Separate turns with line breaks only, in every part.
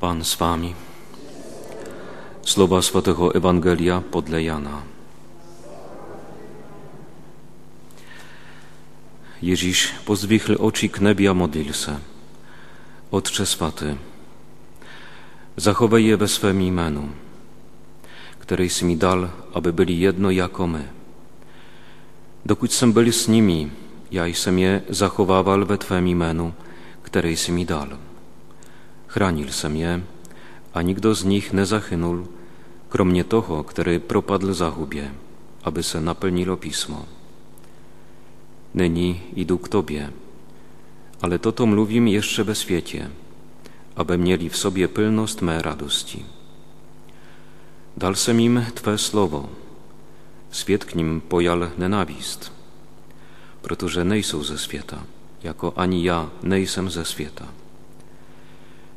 Pan z wami. Słowa Świętego Ewangelia podle Jana. Ježíš pozdwichl oči k nebi a modlil se. Swaty, zachowaj je we swym imieniu, którejś mi dal, aby byli jedno jako my. Dokąd sem byli z nimi, ja jsem je zachovával ve Tvém jménu, které jsi mi dal. Chránil jsem je a nikdo z nich nezachynul, kromě toho, který propadl zahubě, aby se naplnilo písmo. Nyní jdu k Tobie, ale toto mluvím jeszcze ve světě, aby měli v sobě plnost mé radosti. Dal jsem jim Tvé slovo, svět k nim pojal nenávist, protože nejsou ze světa, jako ani já nejsem ze světa.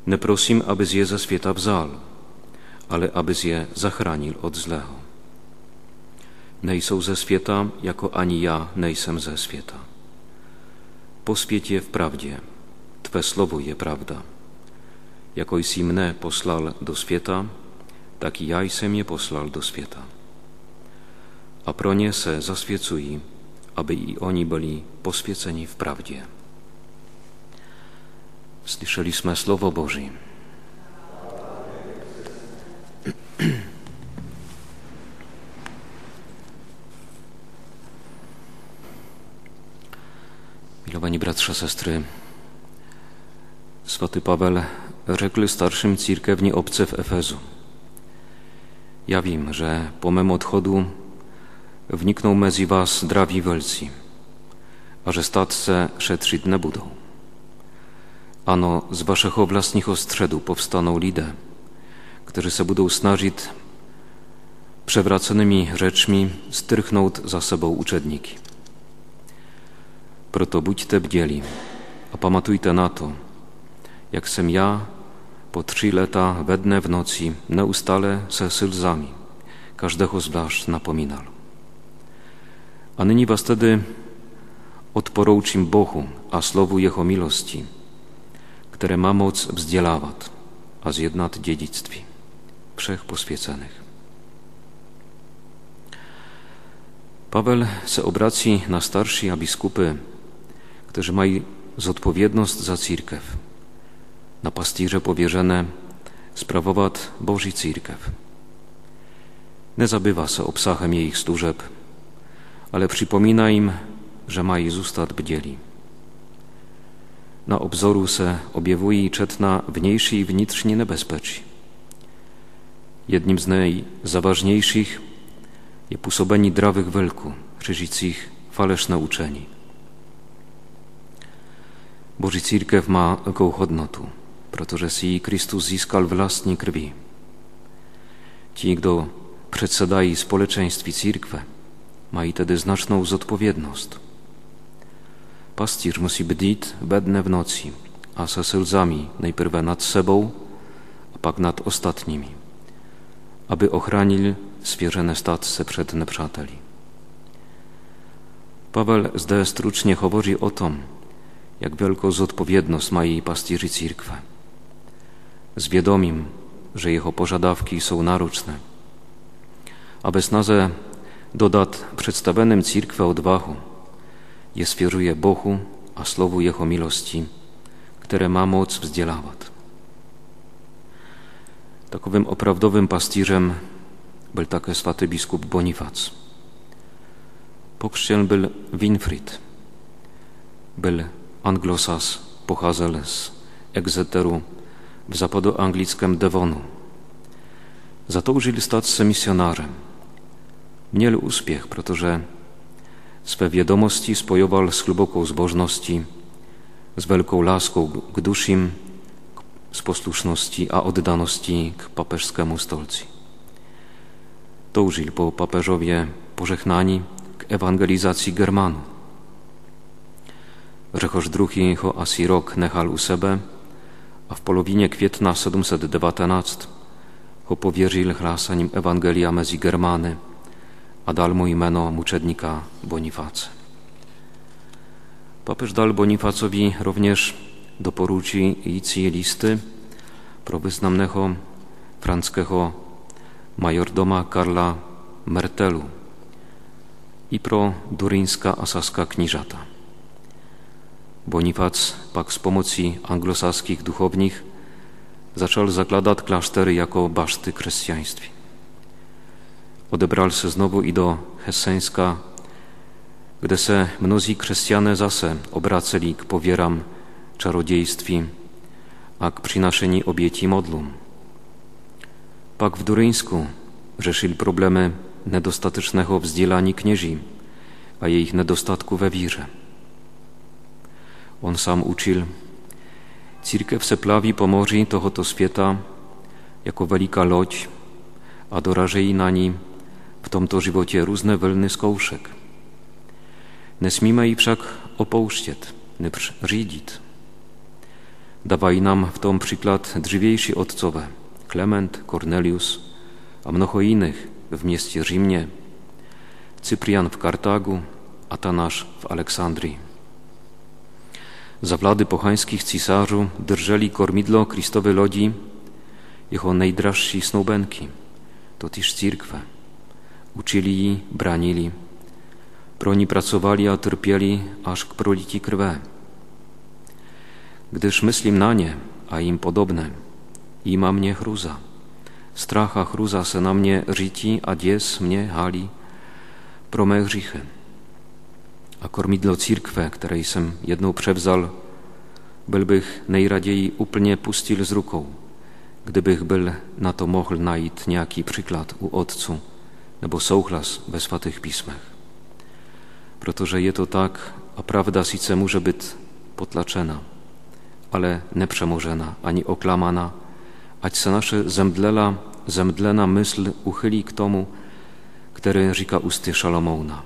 Neprosím, abys je ze světa vzal, ale abys je zachránil od zlého. Nejsou ze světa, jako ani já nejsem ze světa. Pospěť je v pravdě, Tvé slovo je pravda. Jako jsi mne poslal do světa, tak i já jsem je poslal do světa. A pro ně se zasvěcují, aby i oni byli poswieceni w prawdzie. Słyszeliśmy Słowo Boże. Milowani bratrze, sestry, Swaty Paweł rzekł starszym církewni obce w Efezu. Ja wiem, że po mym odchodu wniknął mezi was draví velcí, a że statce šetřit nebudou. Ano, z waszego vlastního středu powstaną lidé, którzy se budou snažit przewraconymi rzeczmi strychnąć za sobą uczedniki. Proto buďte bděli a pamatujte na to, jak jsem ja po trzy we dne w nocy neustale se sylzami każdego zwłaszcz napominał. A nyní was tedy odporoučím Bohu a slovu Jeho milosti, które ma moc vzdělávat a zjednat dziedzictwi wszech posvěcených. Paweł se obraci na starsi a biskupy, którzy mają zodpowiedność za církev, na pastírze powierzone sprawować Boży církev. Nie zabywa se obsahem jej służeb, ale przypomina im, że mají zůstat bdělí. Na obzoru se objevují četna vnější i vnitřní nebezpečí. Jedním z nejzávažnějších je působení drawych welku, řežících faleszne uczeni. Boży církev má jaką hodnotu, protože si ji Kristus získal vlastní krwi. Ci, kdo předsedají společenství církve, mají tedy znaczną zodpowiedność. Pastier musi bdít we w nocy, a se sylzami najpierw nad sobą, a pak nad ostatnimi, aby ochránil zwierzene statce przed nepřáteli. Paweł zde strucznie o tym, jak wielką zodpowiedność ma jej pastierzy církve. Zwiedomim, że jego pożadawki są naruczne, a bez naze dodat przedstawionym církve odwahu je svěřuje Bohu a slovu Jeho milosti, które ma moc vzdělávat. Takowym oprawdowym pastirzem był taki swaty biskup Bonifac. Pokrzciel był Winfried. Był anglosas, pochodził z Exeteru w zapodoanglickim Devonu. Zatoužil stać się misjonarzem. Mieli uspech, protože swe wiadomości spojował z głęboką zbożności, z wielką laską k duszim, z posłuszności a oddaności k papeżskiemu stolcu. Toužil po papeżowie pożegnani k ewangelizacji Germanu. Rzechoż drugi ho asi rok nechal u sebe, a w polowinie kwietnia 719 ho powierzył hlasaniem Ewangelia mezi Germany – a dal mu jméno mučednika Boniface. Papież dal Bonifacowi również doporuczy i listy, pro wyznamnego francuskiego majordoma Karla Mertelu i pro duryńska asaska kniżata. Bonifac pak z pomocy anglosaskich duchownych zaczął zakładać klasztory jako baszty chrześcijaństwie. Odebrał się znowu i do Hesseńska, gdy se mnozi chrześcijanie zase obracali k powieram czarodziejstwi, a k przynaszeni obieci modlum. Pak w Duryńsku rzeszyli problemy nedostatecznego wzdzielania knieży, a ich nedostatku we. On sam uczył, Církev se plaví po moři tohoto světa jako veliká loď a doražejí na ní v tomto životě různé vlny zkoušek. Nesmíme ji však opouštět, nebrž řídit. Dávají nám v tom příklad dřívější otcové, Klement, Cornelius a mnoho jiných w mieście Rzymie, Cyprian w Kartagu, Atanasz w Aleksandrii. Za wlady pochańskich cisarzy drżeli kormidlo Kristowe lodzi jeho najdrażsi snoubenki, totiž církve. Uczyli ji, branili. Pro ni pracowali, a trpieli aż k prolici krwe. Gdyż myślim na nie, a im podobne, ima mnie chruza. Stracha chruza se na mnie życi, a dies mnie hali pro mé hříchy a kormidlo církve, které jsem jednou převzal, byl bych nejraději úplně pustil z rukou, gdybych byl na to mohl najít nějaký příklad u otcu nebo souhlas ve svatých písmech. Protože je to tak, a prawda sice może być potlaczena, ale neprzemożena ani oklamana, ać se nasze zemdlela, zemdlena myśl uchyli k tomu, który říká usty Szalomouna.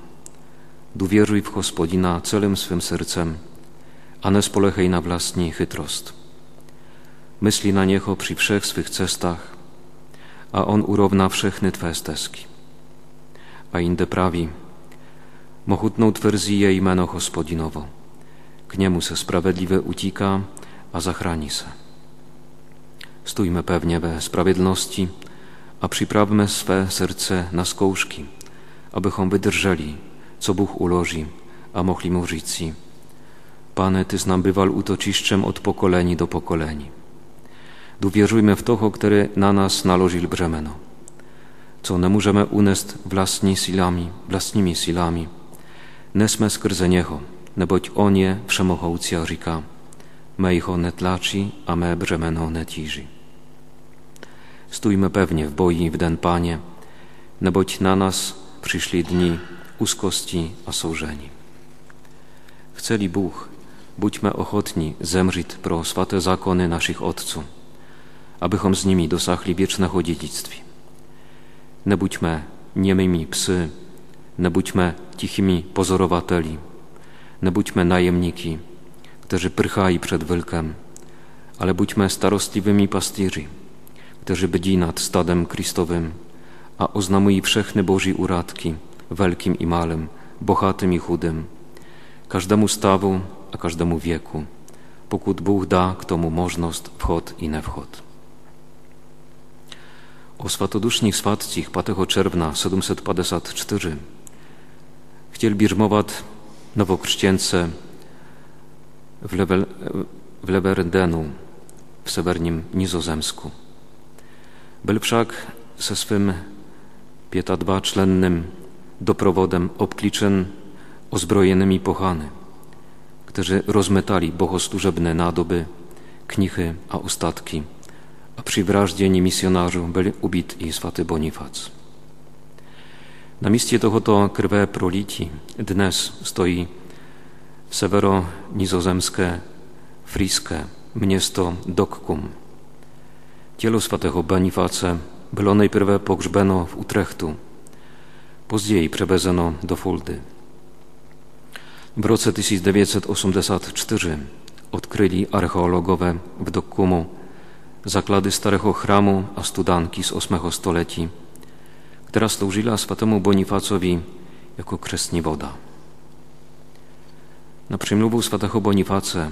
Dowieruj w Gospodina celym swym sercem, a nie spolechaj na własny chytrost. Myśli na Niego przy wszech swych cestach, a On urówna wszechny Twe steski. A inde prawi, mohutną twerdzi jej imeno Gospodinowo, k Niemu se sprawiedliwe ucika, a zachrani se. Stójmy pewnie we sprawiedliwości, a przyprawmy swe serce na skołżki, abychom wydrżeli co Bóg uloży, a mogli mu říci, Pane, Ty nam bywal utočišćem od pokoleni do pokoleni. Dowierzujmy w toho, który na nas nalożył brzemeno, co nie możemy unest własnymi silami, własnymi silami. Nesme skrze Niego, neboť On je všemohoucia říká, mejho ne tlači, a me brzemeno ne tíži. Stójmy pewnie w boi w den Panie, neboť na nas przyszli dni, úzkosti a soužení. Chceli Bůh, buďme ochotni zemřít pro svaté zákony našich otců, abychom z nimi dosáhli wiecznego dziedzictwa. Nie bądźmy niemymi psy, nie bądźmy tichymi pozorowateli, nie bądźmy najemniki, którzy prychali przed wilkiem, ale bądźmy starostliwymi pastyrzy, którzy bdzi nad stadem Kristowym, a oznamují wszechny Boży uradki, wielkim i malym, bohatym i chudym, każdemu stawu, a każdemu wieku, pokud Bóg da k tomu możnost wchod i nevchod. O svatodušních svatcích 5. czerwca 754 chcieli birmować nowokrzcięce w, Level, w Leverdenu w severním Nizozemsku. Był wszak ze swym 52-czlennym doprovodem obkličen ozbrojenými pochany, którzy rozmetali bohoslužebne nádoby, knichy a ostatki, a przy vraždění misjonářů byl ubit i svatý Bonifac. Na místě tohoto krvé prolití dnes stojí severo-nizozemské friské město Dokkum. Tělo svatého Boniface bylo nejprve pohřbeno v Utrechtu, Později převezeno do Fuldy. W roce 1984 odkryli archeologowie w Dokkumu zaklady starego chramu a studanki z VIII stoleci, która służyła swatemu Bonifacowi jako krzestni woda. Na przymluwu swatego Boniface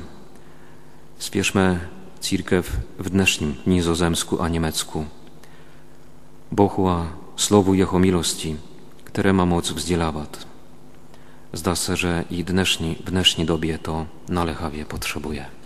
spieszmy církev v dnešním nizozemsku a Německu. Bohu a slovu Jeho milosti, które ma moc vzdělávat. Zdá se, że i dnešní, w dnešní dobie to nalechawie potrzebuje.